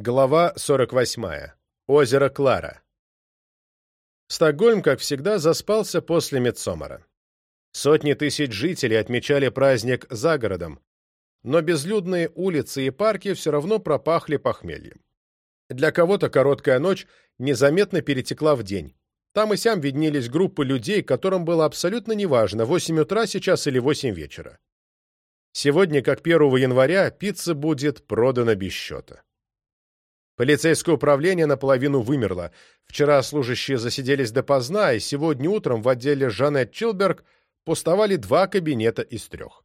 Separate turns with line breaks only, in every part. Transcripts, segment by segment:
Глава 48. Озеро Клара. Стокгольм, как всегда, заспался после Медсомара. Сотни тысяч жителей отмечали праздник за городом, но безлюдные улицы и парки все равно пропахли похмельем. Для кого-то короткая ночь незаметно перетекла в день. Там и сям виднелись группы людей, которым было абсолютно неважно, 8 утра сейчас или 8 вечера. Сегодня, как 1 января, пицца будет продана без счета. Полицейское управление наполовину вымерло. Вчера служащие засиделись допоздна, и сегодня утром в отделе Жанет Чилберг пустовали два кабинета из трех.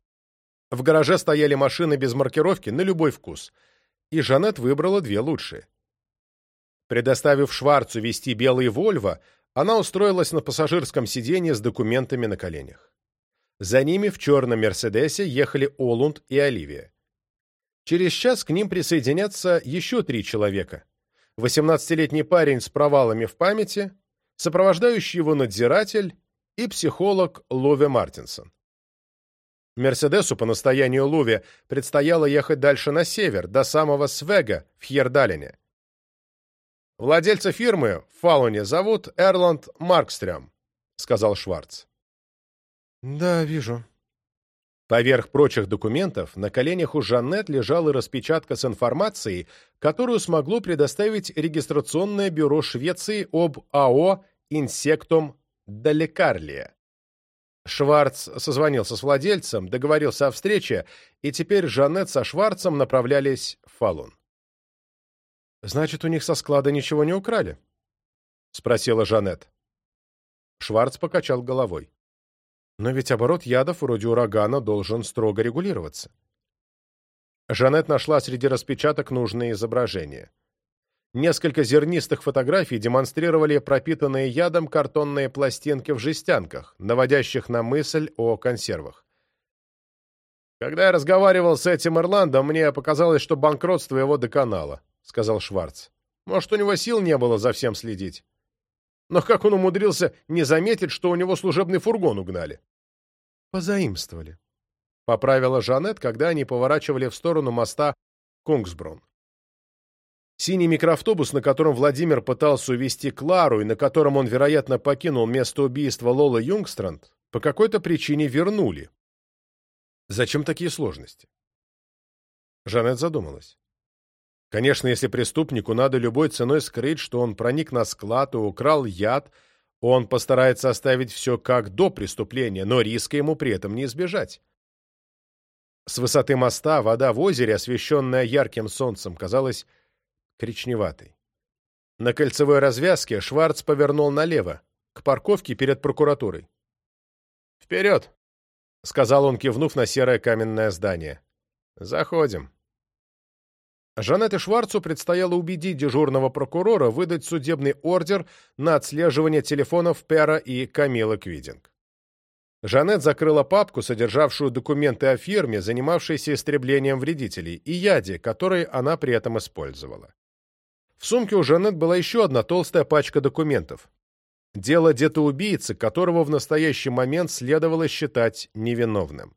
В гараже стояли машины без маркировки на любой вкус, и Жанет выбрала две лучшие. Предоставив Шварцу вести белый «Вольво», она устроилась на пассажирском сиденье с документами на коленях. За ними в черном «Мерседесе» ехали Олунд и Оливия. Через час к ним присоединятся еще три человека. 18-летний парень с провалами в памяти, сопровождающий его надзиратель и психолог Лове Мартинсон. Мерседесу по настоянию Луве предстояло ехать дальше на север, до самого Свега в Хьердалине. «Владельца фирмы в Фауне зовут Эрланд Маркстрям», — сказал Шварц.
«Да, вижу»,
Поверх прочих документов на коленях у Жаннет лежала распечатка с информацией, которую смогло предоставить регистрационное бюро Швеции об АО «Инсектум Далекарлия». Шварц созвонился с владельцем, договорился о встрече, и теперь Жанет со Шварцем направлялись в Фалун.
«Значит, у них со склада ничего не украли?»
— спросила Жанет. Шварц покачал головой.
Но ведь оборот ядов вроде урагана должен строго регулироваться.
Жанет нашла среди распечаток нужные изображения. Несколько зернистых фотографий демонстрировали пропитанные ядом картонные пластинки в жестянках, наводящих на мысль о консервах. «Когда я разговаривал с этим Ирландом, мне показалось, что банкротство его доконало», — сказал Шварц. «Может, у него сил не было за всем следить?» Но как он умудрился не заметить, что у него служебный фургон угнали?
Позаимствовали.
Поправила Жанет, когда они поворачивали в сторону моста Кунгсброн. Синий микроавтобус, на котором Владимир пытался увезти Клару и на котором он, вероятно, покинул место убийства Лолы Юнгстранд, по какой-то причине вернули. Зачем такие сложности? Жанет задумалась. Конечно, если преступнику надо любой ценой скрыть, что он проник на склад и украл яд, он постарается оставить все как до преступления, но риска ему при этом не избежать. С высоты моста вода в озере, освещенная ярким солнцем, казалась коричневатой. На кольцевой развязке Шварц повернул налево, к парковке перед прокуратурой. «Вперед!» — сказал он, кивнув на серое каменное здание. «Заходим». Жанете Шварцу предстояло убедить дежурного прокурора выдать судебный ордер на отслеживание телефонов Пера и Камилы Квидинг. Жанет закрыла папку, содержавшую документы о фирме, занимавшейся истреблением вредителей, и яде, которые она при этом использовала. В сумке у Жанет была еще одна толстая пачка документов. Дело детоубийцы, которого в настоящий момент следовало считать невиновным.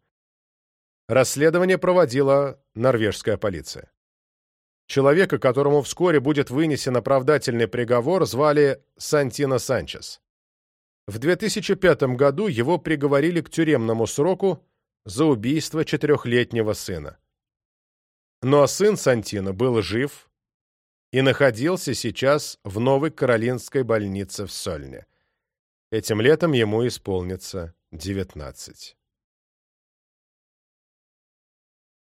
Расследование проводила норвежская полиция. Человека, которому вскоре будет вынесен оправдательный приговор, звали Сантино Санчес. В 2005 году его приговорили к тюремному сроку за убийство четырехлетнего сына. Но сын Сантино был жив и находился сейчас в Новой Каролинской больнице в Сольне. Этим летом ему исполнится 19.